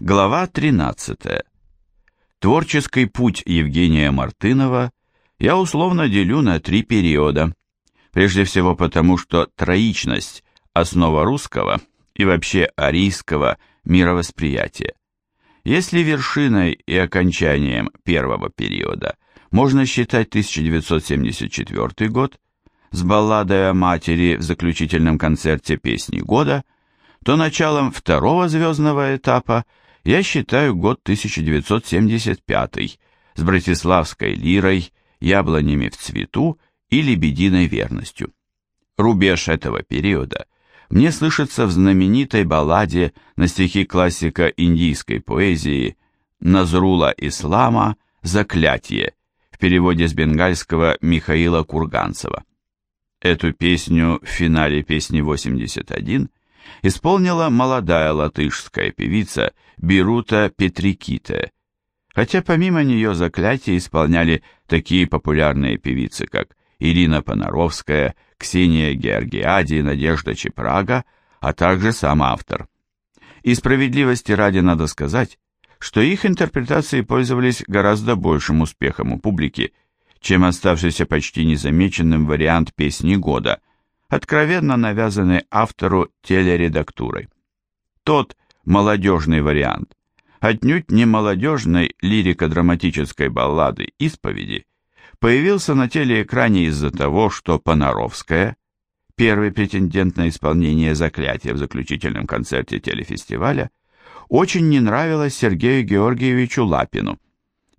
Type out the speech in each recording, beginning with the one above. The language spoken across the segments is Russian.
Глава 13. Творческий путь Евгения Мартынова я условно делю на три периода. Прежде всего потому, что троичность – основа русского и вообще арийского мировосприятия. Если вершиной и окончанием первого периода можно считать 1974 год с балладой о матери в заключительном концерте песни года, то началом второго звездного этапа – я считаю год 1975 с Братиславской лирой, яблонями в цвету и лебединой верностью. Рубеж этого периода мне слышится в знаменитой балладе на стихи классика индийской поэзии Назрула Ислама «Заклятие» в переводе с бенгальского Михаила Курганцева. Эту песню в финале песни 81 исполнила молодая латышская певица Бирута Петриките, хотя помимо нее заклятие исполняли такие популярные певицы, как Ирина Понаровская, Ксения Георгиади, Надежда Чепрага, а также сам автор. И справедливости ради надо сказать, что их интерпретации пользовались гораздо большим успехом у публики, чем оставшийся почти незамеченным вариант песни года – откровенно навязаны автору телередактурой. Тот молодежный вариант, отнюдь не молодежной лирико-драматической баллады «Исповеди», появился на телеэкране из-за того, что Понаровская, первый претендент на исполнение заклятия в заключительном концерте телефестиваля, очень не нравилась Сергею Георгиевичу Лапину,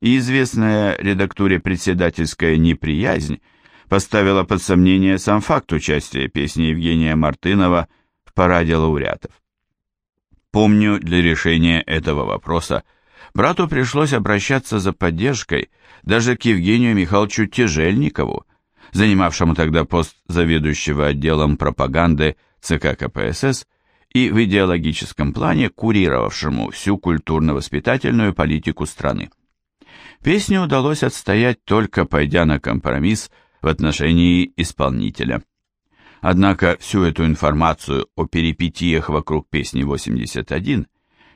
и известная редактуре председательская неприязнь поставила под сомнение сам факт участия песни Евгения Мартынова в параде лауреатов. Помню, для решения этого вопроса брату пришлось обращаться за поддержкой даже к Евгению Михайловичу Тяжельникову, занимавшему тогда пост заведующего отделом пропаганды ЦК КПСС и в идеологическом плане курировавшему всю культурно-воспитательную политику страны. Песню удалось отстоять только пойдя на компромисс в отношении исполнителя. Однако всю эту информацию о перипетиях вокруг песни 81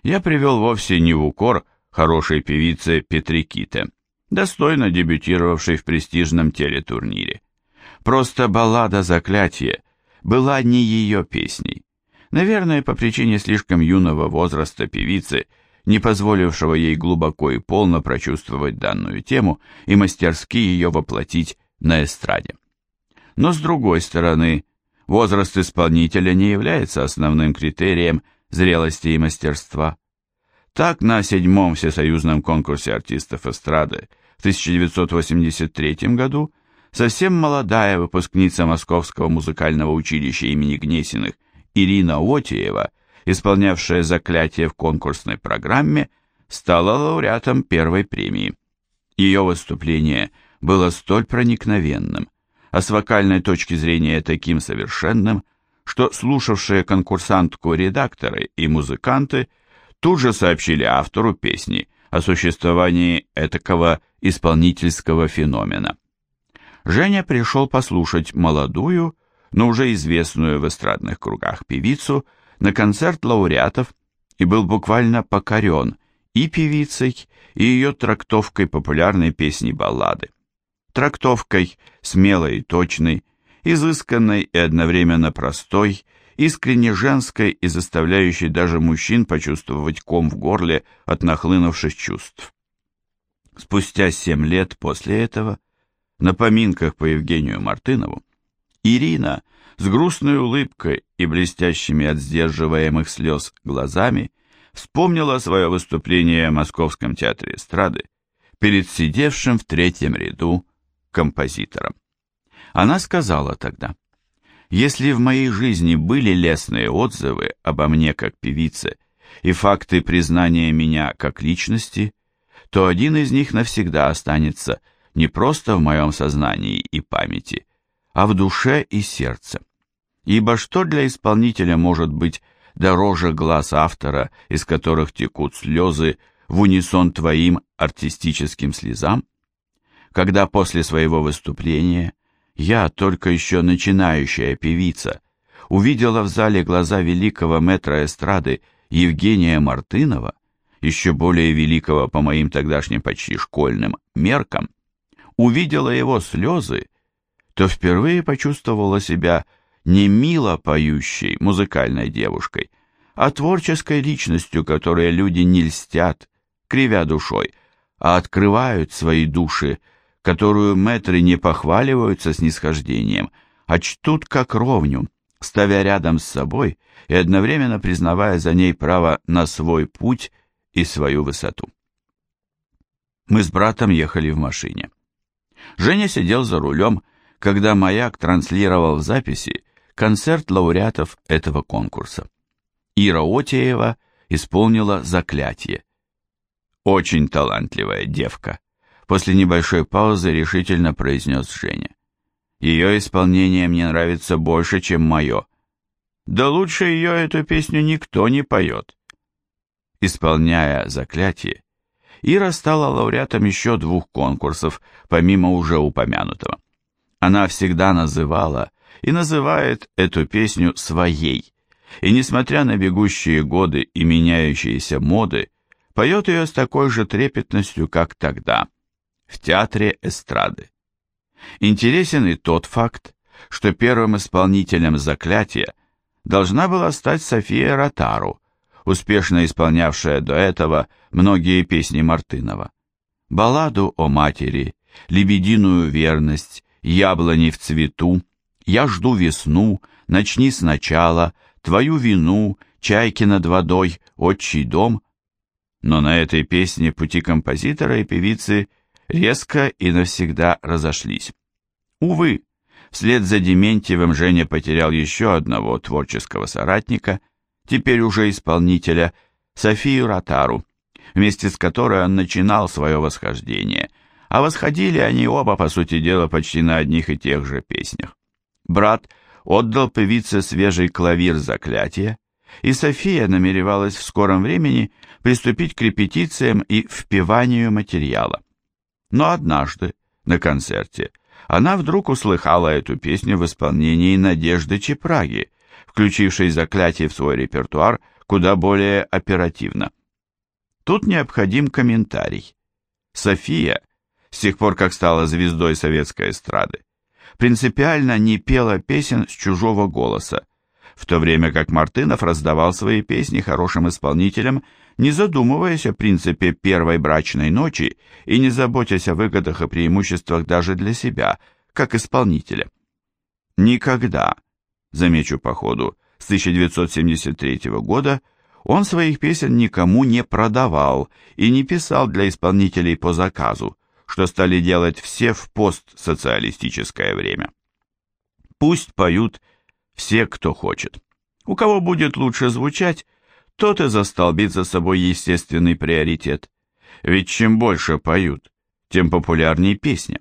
я привел вовсе не в укор хорошей певице Петриките, достойно дебютировавшей в престижном телетурнире. Просто баллада «Заклятие» была не ее песней. Наверное, по причине слишком юного возраста певицы, не позволившего ей глубоко и полно прочувствовать данную тему и мастерски ее воплотить на эстраде. Но с другой стороны, возраст исполнителя не является основным критерием зрелости и мастерства. Так, на седьмом всесоюзном конкурсе артистов эстрады в 1983 году совсем молодая выпускница Московского музыкального училища имени Гнесиных Ирина Отиева, исполнявшая заклятие в конкурсной программе, стала лауреатом первой премии. Ее выступление – было столь проникновенным, а с вокальной точки зрения таким совершенным, что слушавшие конкурсантку редакторы и музыканты тут же сообщили автору песни о существовании этакого исполнительского феномена. Женя пришел послушать молодую, но уже известную в эстрадных кругах певицу на концерт лауреатов и был буквально покорен и певицей, и ее трактовкой популярной песни-баллады трактовкой смелой и точной, изысканной и одновременно простой, искренне женской и заставляющей даже мужчин почувствовать ком в горле от нахлынувших чувств. Спустя семь лет после этого, на поминках по Евгению Мартынову, Ирина с грустной улыбкой и блестящими от сдерживаемых слез глазами вспомнила свое выступление в Московском театре эстрады перед сидевшим в третьем ряду композитором. Она сказала тогда, «Если в моей жизни были лестные отзывы обо мне как певице и факты признания меня как личности, то один из них навсегда останется не просто в моем сознании и памяти, а в душе и сердце. Ибо что для исполнителя может быть дороже глаз автора, из которых текут слезы в унисон твоим артистическим слезам? Когда после своего выступления я, только еще начинающая певица, увидела в зале глаза великого метра эстрады Евгения Мартынова, еще более великого по моим тогдашним почти школьным меркам, увидела его слезы, то впервые почувствовала себя не мило поющей музыкальной девушкой, а творческой личностью, которой люди не льстят, кривя душой, а открывают свои души, которую мэтры не похваливаются снисхождением, а чтут как ровню, ставя рядом с собой и одновременно признавая за ней право на свой путь и свою высоту. Мы с братом ехали в машине. Женя сидел за рулем, когда «Маяк» транслировал в записи концерт лауреатов этого конкурса. Ира Отеева исполнила «Заклятие». Очень талантливая девка. После небольшой паузы решительно произнес Женя. Ее исполнение мне нравится больше, чем мое. Да лучше ее эту песню никто не поет. Исполняя заклятие, Ира стала лауреатом еще двух конкурсов, помимо уже упомянутого. Она всегда называла и называет эту песню своей, и несмотря на бегущие годы и меняющиеся моды, поет ее с такой же трепетностью, как тогда, в театре эстрады. Интересен и тот факт, что первым исполнителем заклятия должна была стать София Ротару, успешно исполнявшая до этого многие песни Мартынова. Балладу о матери, лебединую верность, яблони в цвету, я жду весну, начни сначала, твою вину, чайки над водой, отчий дом. Но на этой песне пути композитора и певицы резко и навсегда разошлись. Увы, вслед за Дементьевым Женя потерял еще одного творческого соратника, теперь уже исполнителя, Софию Ротару, вместе с которой он начинал свое восхождение, а восходили они оба, по сути дела, почти на одних и тех же песнях. Брат отдал певице свежий клавир заклятия, и София намеревалась в скором времени приступить к репетициям и впиванию материала. Но однажды, на концерте, она вдруг услыхала эту песню в исполнении Надежды Чепраги, включившей заклятие в свой репертуар куда более оперативно. Тут необходим комментарий. София, с тех пор как стала звездой советской эстрады, принципиально не пела песен с чужого голоса, в то время как Мартынов раздавал свои песни хорошим исполнителям, не задумываясь о принципе первой брачной ночи и не заботясь о выгодах и преимуществах даже для себя, как исполнителя. Никогда, замечу по ходу, с 1973 года он своих песен никому не продавал и не писал для исполнителей по заказу, что стали делать все в постсоциалистическое время. Пусть поют все, кто хочет. У кого будет лучше звучать, тот и застолбит за собой естественный приоритет. Ведь чем больше поют, тем популярнее песня.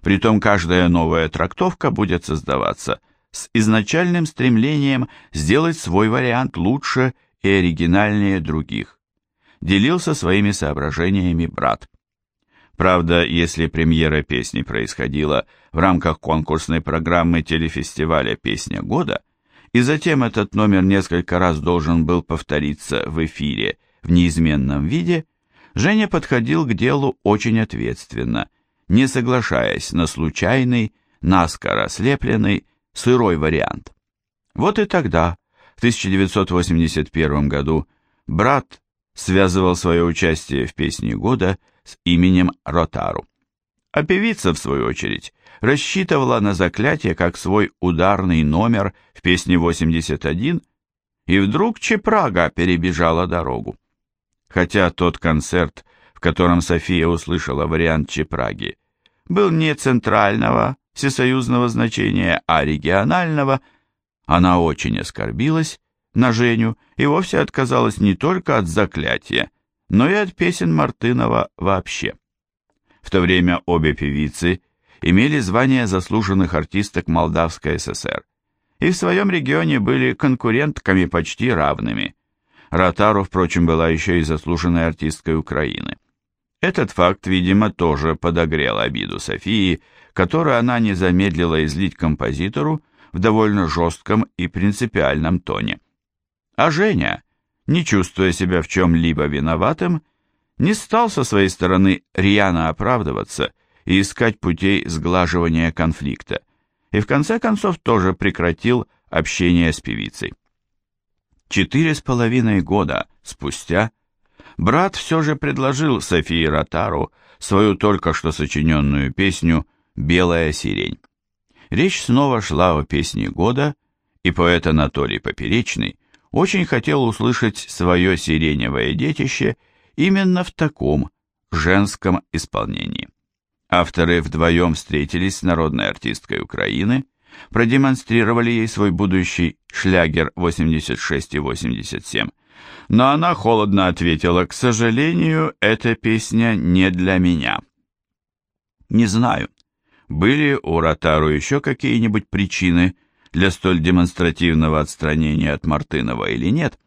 Притом каждая новая трактовка будет создаваться с изначальным стремлением сделать свой вариант лучше и оригинальнее других. Делился своими соображениями брат. Правда, если премьера песни происходила в рамках конкурсной программы телефестиваля «Песня года», и затем этот номер несколько раз должен был повториться в эфире в неизменном виде, Женя подходил к делу очень ответственно, не соглашаясь на случайный, наскоро слепленный, сырой вариант. Вот и тогда, в 1981 году, брат связывал свое участие в «Песне года» с именем Ротару. А певица, в свою очередь, рассчитывала на заклятие как свой ударный номер в песне 81, и вдруг Чепрага перебежала дорогу. Хотя тот концерт, в котором София услышала вариант Чепраги, был не центрального, всесоюзного значения, а регионального, она очень оскорбилась на Женю и вовсе отказалась не только от заклятия, но и от песен Мартынова вообще. В то время обе певицы имели звание заслуженных артисток Молдавской ССР и в своем регионе были конкурентками почти равными. Ротару, впрочем, была еще и заслуженной артисткой Украины. Этот факт, видимо, тоже подогрел обиду Софии, которую она не замедлила излить композитору в довольно жестком и принципиальном тоне. А Женя, не чувствуя себя в чем-либо виноватым, не стал со своей стороны рьяно оправдываться и искать путей сглаживания конфликта, и в конце концов тоже прекратил общение с певицей. Четыре с половиной года спустя брат все же предложил Софии Ротару свою только что сочиненную песню «Белая сирень». Речь снова шла о песне года, и поэт Анатолий Поперечный очень хотел услышать свое сиреневое детище именно в таком женском исполнении. Авторы вдвоем встретились с народной артисткой Украины, продемонстрировали ей свой будущий шлягер 86 и 87, но она холодно ответила, «К сожалению, эта песня не для меня». Не знаю, были у Ротару еще какие-нибудь причины для столь демонстративного отстранения от Мартынова или нет,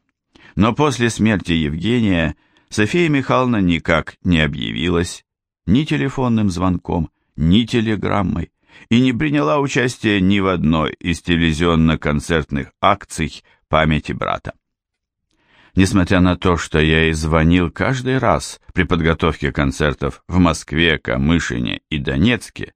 но после смерти Евгения София Михайловна никак не объявилась ни телефонным звонком, ни телеграммой и не приняла участия ни в одной из телевизионно-концертных акций памяти брата. Несмотря на то, что я и звонил каждый раз при подготовке концертов в Москве, Камышине и Донецке,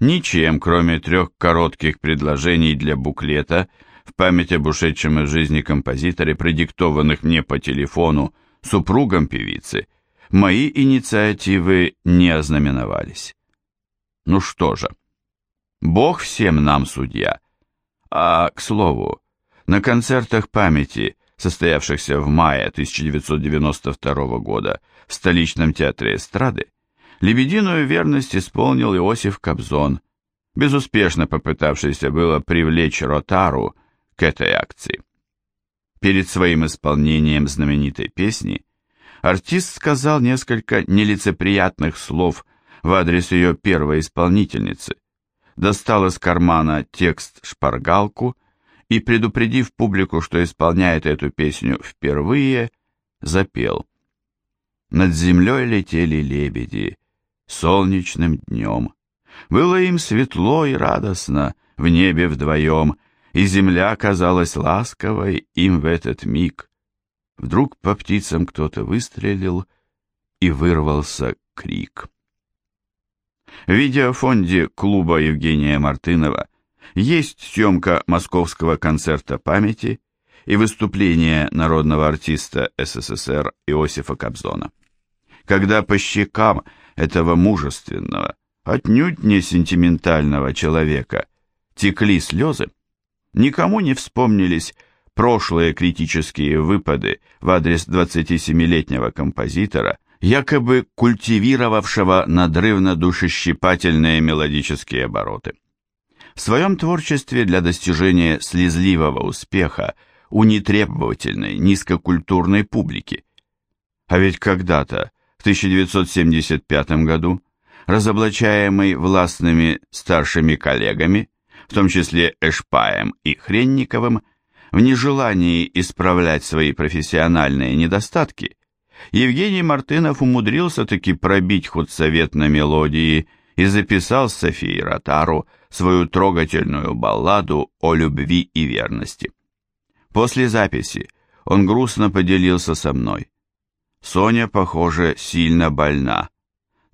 ничем, кроме трех коротких предложений для буклета в память об ушедшем из жизни композиторе, продиктованных мне по телефону супругом певицы, мои инициативы не ознаменовались. Ну что же, Бог всем нам судья. А, к слову, на концертах памяти состоявшихся в мае 1992 года в столичном театре эстрады, лебединую верность исполнил Иосиф Кобзон, безуспешно попытавшийся было привлечь Ротару к этой акции. Перед своим исполнением знаменитой песни артист сказал несколько нелицеприятных слов в адрес ее первой исполнительницы, достал из кармана текст-шпаргалку и, предупредив публику, что исполняет эту песню впервые, запел. Над землей летели лебеди солнечным днем. Было им светло и радостно в небе вдвоем, и земля казалась ласковой им в этот миг. Вдруг по птицам кто-то выстрелил, и вырвался крик. В видеофонде клуба Евгения Мартынова есть съемка московского концерта памяти и выступление народного артиста СССР Иосифа Кобзона. Когда по щекам этого мужественного, отнюдь не сентиментального человека текли слезы, никому не вспомнились прошлые критические выпады в адрес 27-летнего композитора, якобы культивировавшего надрывно-душещипательные мелодические обороты. В своем творчестве для достижения слезливого успеха у нетребовательной, низкокультурной публики. А ведь когда-то, в 1975 году, разоблачаемый властными старшими коллегами, в том числе Эшпаем и Хренниковым, в нежелании исправлять свои профессиональные недостатки, Евгений Мартынов умудрился таки пробить худсовет на мелодии и записал с Софией Ротару свою трогательную балладу о любви и верности. После записи он грустно поделился со мной. Соня, похоже, сильно больна.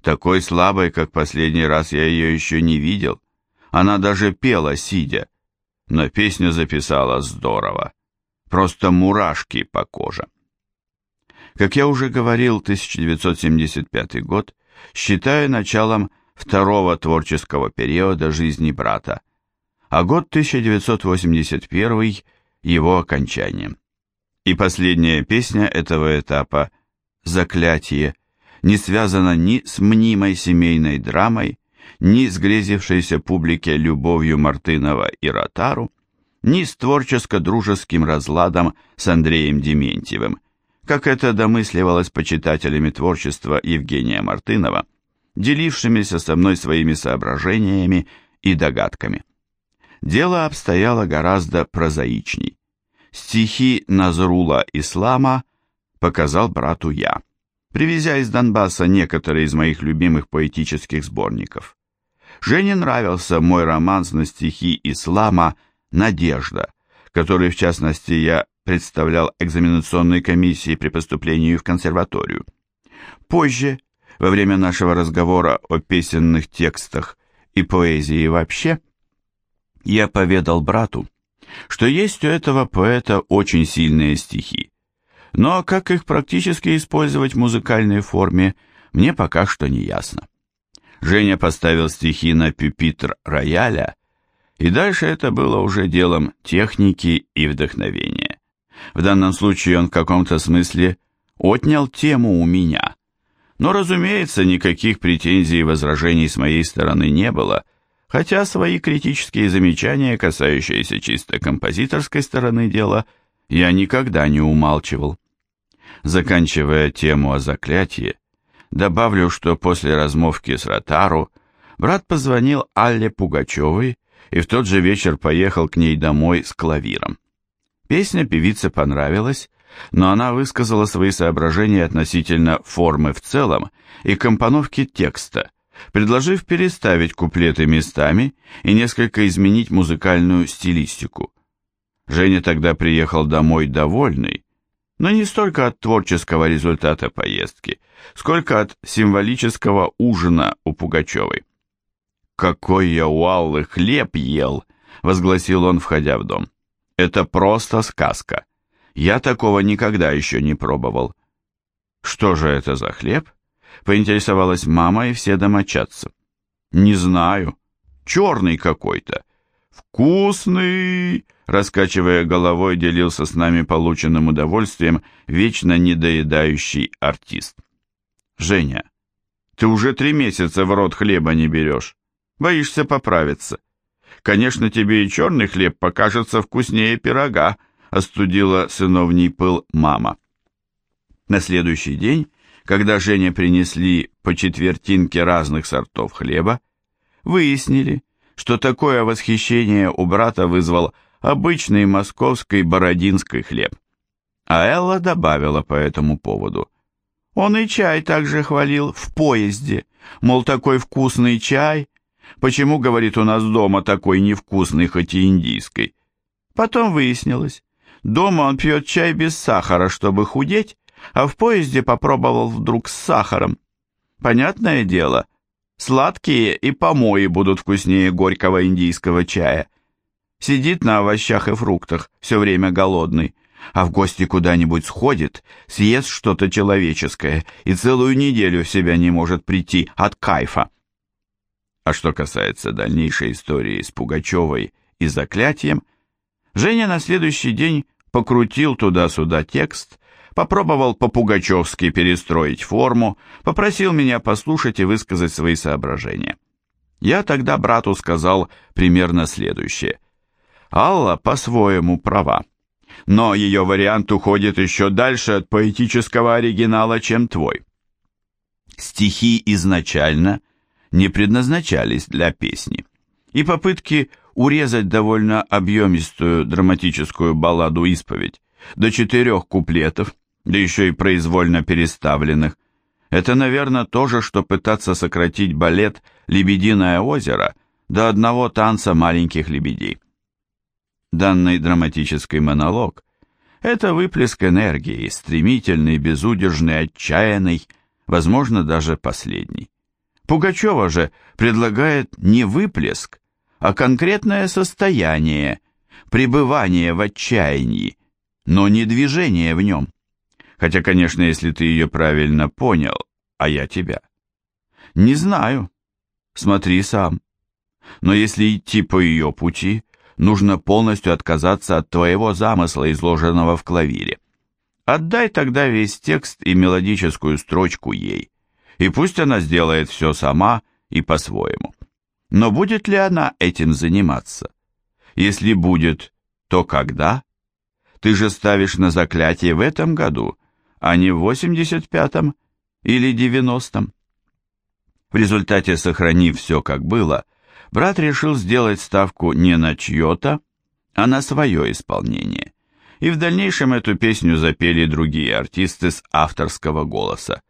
Такой слабой, как последний раз я ее еще не видел. Она даже пела, сидя. Но песню записала здорово. Просто мурашки по коже. Как я уже говорил, 1975 год считаю началом второго творческого периода жизни брата, а год 1981 его окончанием. И последняя песня этого этапа «Заклятие» не связана ни с мнимой семейной драмой, ни с грезившейся публике любовью Мартынова и Ротару, ни с творческо-дружеским разладом с Андреем Дементьевым, как это домысливалось почитателями творчества Евгения Мартынова, делившимися со мной своими соображениями и догадками. Дело обстояло гораздо прозаичней. Стихи Назрула Ислама показал брату я, привезя из Донбасса некоторые из моих любимых поэтических сборников. Жене нравился мой романс на стихи Ислама «Надежда», который, в частности, я представлял экзаменационной комиссии при поступлении в консерваторию. Позже, во время нашего разговора о песенных текстах и поэзии вообще, я поведал брату, что есть у этого поэта очень сильные стихи, но как их практически использовать в музыкальной форме, мне пока что не ясно. Женя поставил стихи на пюпитр рояля, и дальше это было уже делом техники и вдохновения. В данном случае он в каком-то смысле отнял тему у меня. Но, разумеется, никаких претензий и возражений с моей стороны не было, хотя свои критические замечания, касающиеся чисто композиторской стороны дела, я никогда не умалчивал. Заканчивая тему о заклятии, добавлю, что после размовки с Ротару брат позвонил Алле Пугачевой и в тот же вечер поехал к ней домой с клавиром. Песня певице понравилась, но она высказала свои соображения относительно формы в целом и компоновки текста, предложив переставить куплеты местами и несколько изменить музыкальную стилистику. Женя тогда приехал домой довольный, но не столько от творческого результата поездки, сколько от символического ужина у Пугачевой. «Какой я у Аллы хлеб ел!» — возгласил он, входя в дом. «Это просто сказка. Я такого никогда еще не пробовал». «Что же это за хлеб?» — поинтересовалась мама и все домочадцы. «Не знаю. Черный какой-то. Вкусный!» Раскачивая головой, делился с нами полученным удовольствием вечно недоедающий артист. «Женя, ты уже три месяца в рот хлеба не берешь. Боишься поправиться. Конечно, тебе и черный хлеб покажется вкуснее пирога», остудила сыновний пыл мама. На следующий день, когда Жене принесли по четвертинке разных сортов хлеба, выяснили, что такое восхищение у брата вызвал обычный московский бородинский хлеб. А Элла добавила по этому поводу. Он и чай также хвалил в поезде, мол, такой вкусный чай. Почему, говорит, у нас дома такой невкусный, хоть и индийский? Потом выяснилось, дома он пьет чай без сахара, чтобы худеть, а в поезде попробовал вдруг с сахаром. Понятное дело, сладкие и помои будут вкуснее горького индийского чая. Сидит на овощах и фруктах, все время голодный, а в гости куда-нибудь сходит, съест что-то человеческое и целую неделю в себя не может прийти от кайфа. А что касается дальнейшей истории с Пугачевой и заклятием, Женя на следующий день покрутил туда-сюда текст, попробовал по-пугачевски перестроить форму, попросил меня послушать и высказать свои соображения. Я тогда брату сказал примерно следующее. Алла по-своему права. Но ее вариант уходит еще дальше от поэтического оригинала, чем твой. Стихи изначально не предназначались для песни, и попытки урезать довольно объемистую драматическую балладу-исповедь до четырех куплетов, да еще и произвольно переставленных, это, наверное, то же, что пытаться сократить балет «Лебединое озеро» до одного танца маленьких лебедей. Данный драматический монолог – это выплеск энергии, стремительный, безудержный, отчаянный, возможно, даже последний. Пугачева же предлагает не выплеск, а конкретное состояние, пребывание в отчаянии, но не движение в нем. Хотя, конечно, если ты ее правильно понял, а я тебя. Не знаю. Смотри сам. Но если идти по ее пути, нужно полностью отказаться от твоего замысла, изложенного в клавире. Отдай тогда весь текст и мелодическую строчку ей, и пусть она сделает все сама и по-своему. Но будет ли она этим заниматься? Если будет, то когда? Ты же ставишь на заклятие в этом году, а не в 85-м или 90-м. В результате, сохранив все как было, брат решил сделать ставку не на чье-то, а на свое исполнение. И в дальнейшем эту песню запели другие артисты с авторского голоса.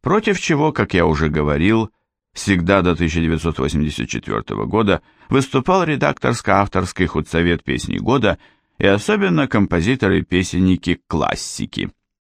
Против чего, как я уже говорил, всегда до 1984 года выступал редакторско-авторский худсовет песни года и особенно композиторы-песенники классики.